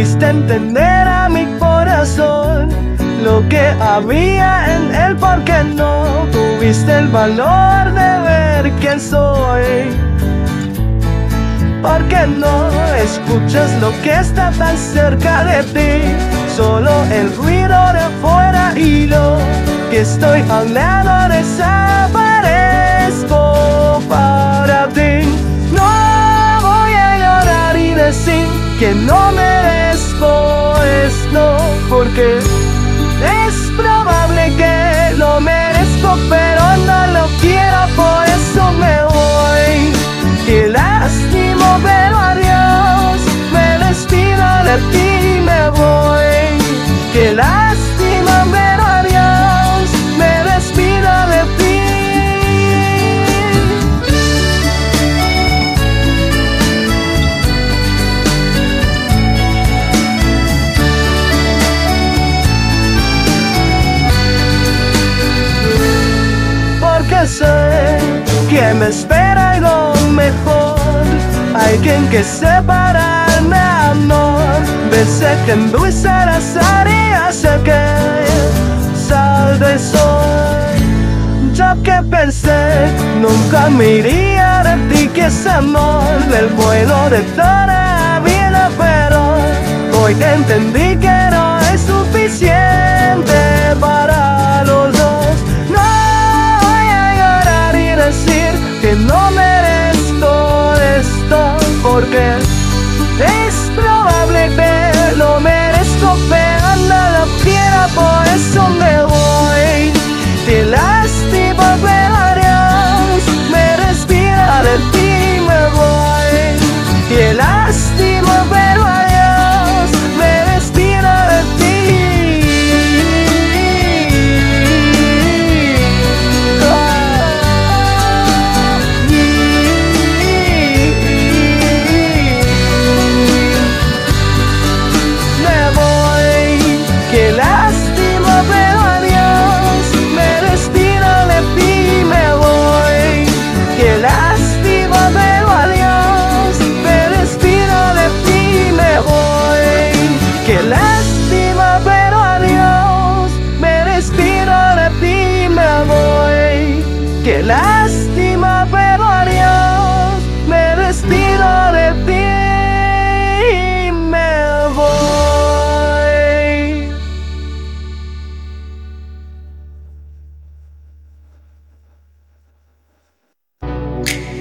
a entender a mi corazón lo que había en él porque no tuviste el valor de ver quién soy. Porque no escuchas lo que está tan cerca de ti, solo el ruido de afuera y lo que estoy hablando desaparezco para ti. No voy a llorar y decir que no porque que me espera algo mejor. Hay quien que separarme amor. Besé que endulce las áreas que sal del sol. Yo que pensé nunca me iría de ti que es amor del vuelo de toda la vida, pero hoy entendí que lástima, pero adiós. Me despido de ti, me voy.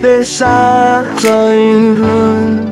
để xa rời rừng